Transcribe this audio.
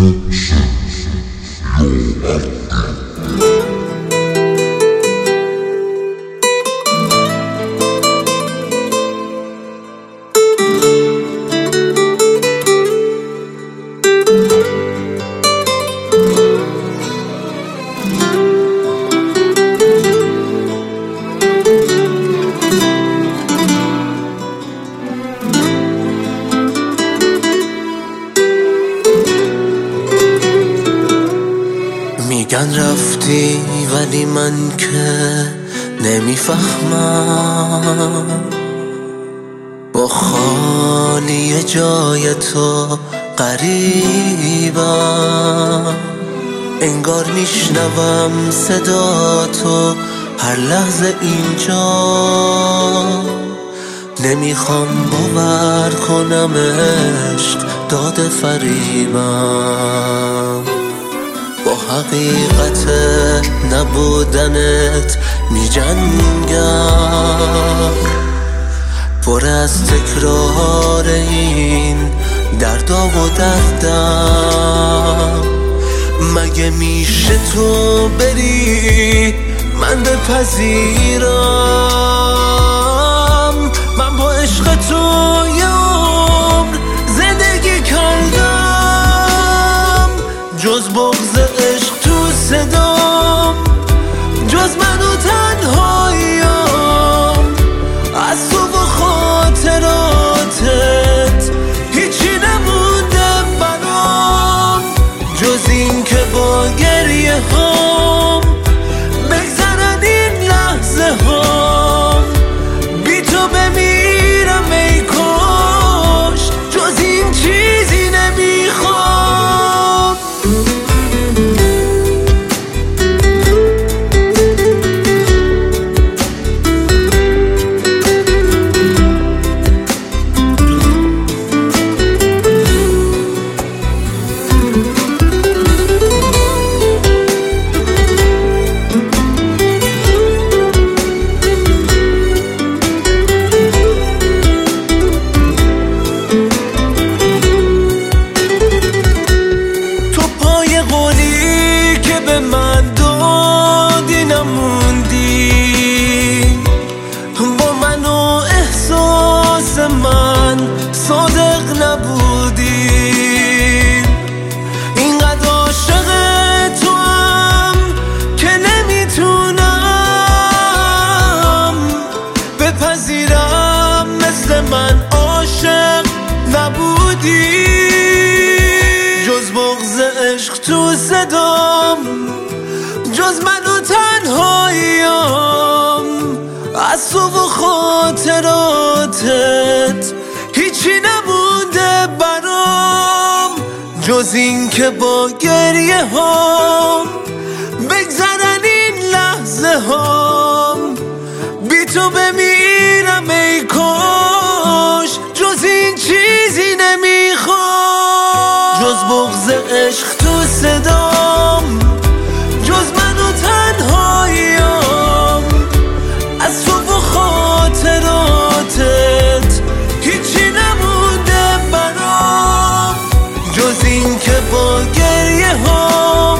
是，是，是。میگن رفتی ولی من که نمی‌فهمم. با خالی جای تو غریبم انگار میشنوم صدا تو هر لحظه اینجا. نمی‌خوام باور کنم عشق داده فریبم. با حقیقت نبودنت میجنگم پر از تکرار این دردا و دردم. مگه میشه تو بری من بپذیرم؟ من با عشق تو یه زندگی کردم. جز بغز من عاشق نبودی. جز بغز عشق تو صدام جز من و تنهاییم از تو و خاطراتت هیچی نمونده برام. جز این که با گریه هام بگذرن این لحظه هام. بی تو بمیرم. جز بغز عشق تو صدام جز من و تنهاییم از تو و خاطراتت هیچی نمونده برام. جز این که با گریه ها